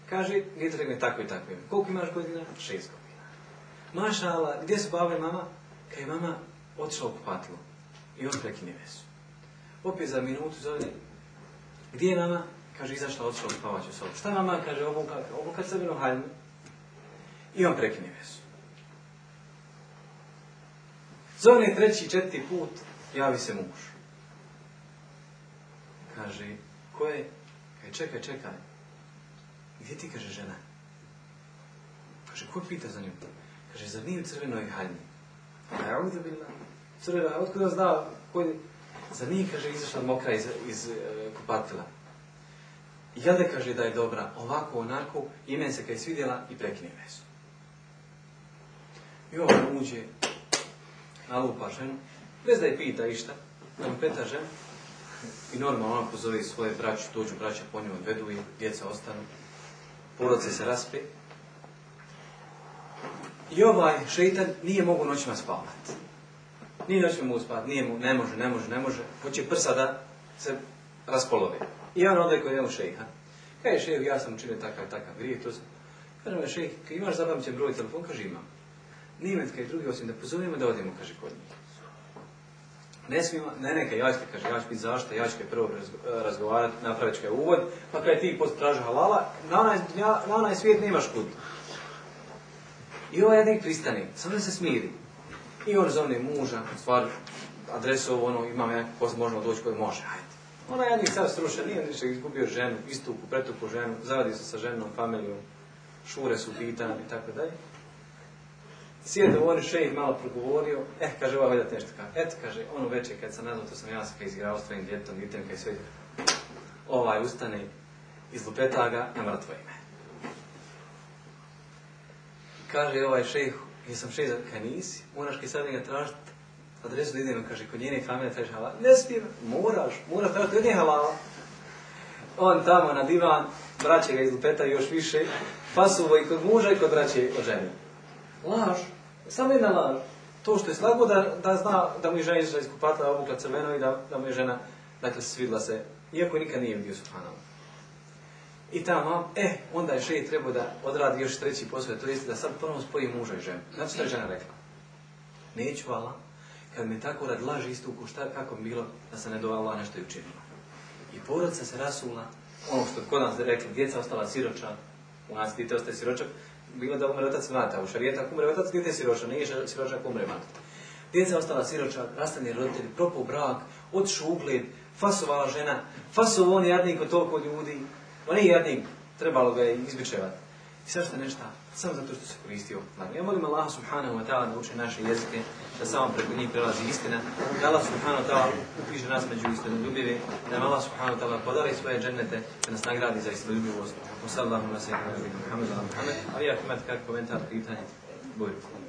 Kaže, djeti rekne tako i tako. Koliko imaš godina? Šest godina. Maša Allah, gdje su baba i mama? Kad je mama otišla u kupatilo. I on prekine vesu. Opet za minutu zove, gdje je mama? Kaže, izašla, otišla u spavaću sobu. Šta mama? Kaže, obuka, obuka crvenu haljnu. I on prekine vesu. Zove treći, četiri put, javi se muž. Kaže, ko je? Kaže, čekaj, čekaj. Gdje ti, kaže, žena? Kaže, ko pita za nju? Kaže, zar nije u crvenoj haljni? A ja ovdje bila crvena, otkuda zna, koji... Zar nije, kaže, izašla mokra iz, iz uh, kupatila? I da kaže da je dobra, ovako, onako, imen se kaj svidjela i prekine meso. I ovo uđe, nalupa ženu, bez da je pita išta, da mu peta ženu, i normalno ona pozove svoje braće, dođu braća po njoj, vedu i djeca ostanu, porodce se raspe, I ovaj šeitan nije mogu noćima spavati. Nije noćima mogu spavati, nije mu, ne može, ne može, ne može. Hoće prsa da se raspolovi. I on ode kod jednog šeha. Kaj je šeha, ja sam učinio takav, takav grije, to sam. Kaže kaj imaš zapamćen broj telefon, kaže imam. Nije me kaj drugi osim da pozovemo da odemo, kaže kod njih. Ne smijemo, ne neka, ja ću, kaže, ja ću biti zašto, ja ću prvo razgovarati, napravit ću uvod, pa kaj ti post traži halala, na onaj, na onaj svijet nemaš kut. I ovaj jednik pristane, samo da se smiri. I on zovne muža, stvar, adresu ono, imam jedan posao, možemo doći koji može, hajde. Ona jednik sad strušen, nije ništa izgubio ženu, istupu, pretupu ženu, zavadi se sa ženom, familijom, šure su pitane i tako dalje. Sjede u oni šejih malo progovorio, eh, kaže, ovo vedat nešto kao, et, kaže, ono večer kad sam nazvao, to sam ja kaj izgrao s tvojim djetom, kaj sve, ovaj ustane, izlupeta ga na mrtvo ime. Kaže ovaj šejh, jesam šejh, kaj nisi, moraš kaj sad njega tražiti adresu da idemo, kaže, kod njene kamere tražiš halal. Ne smijem, moraš, moraš tražiti od nje halala. On tamo na divan, braće ga izlupeta još više, pasuvo i kod muža i kod braće od žene. Laž, samo jedna laž. To što je slago da, da zna da mu je žena izašla iz kupatla, obukla crveno i da, da mu je žena, dakle, svidla se, iako nikad nije vidio subhanallah. I tamo, e, onda je šeji trebao da odradi još treći posao, to jeste da sad ponovno spoji muža i ženu. Znači što je žena rekla? Neću, Allah, kad mi tako rad laži istuku, šta, kako bi bilo da se ne do Allah nešto i učinila. I porodica se rasula, ono što kod nas rekli, djeca ostala siroča, u nas dite ostaje siročak, bilo da umre otac mata, u šarijeta umre otac, dite siroča, nije siročak umre mata. Djeca ostala siroča, rastani roditelji, propao brak, otišu ugled, fasovala žena, fasovo on jadnik od toliko ljudi, on nije jadnik, trebalo ga je izbičevati. I sve što nešto, samo zato što se koristio. Ja molim Allah subhanahu wa ta'ala da uči naše jezike, da samo preko njih prelazi istina, da Allah subhanahu wa ta'ala upiše nas među istinoljubive, da nam Allah subhanahu wa ta'ala podari svoje džennete, da nas nagradi za istinoljubivost. Wa sallahu na sejna, Muhammed, Muhammed, a vi ako imate kakav komentar, pitanje, bojite.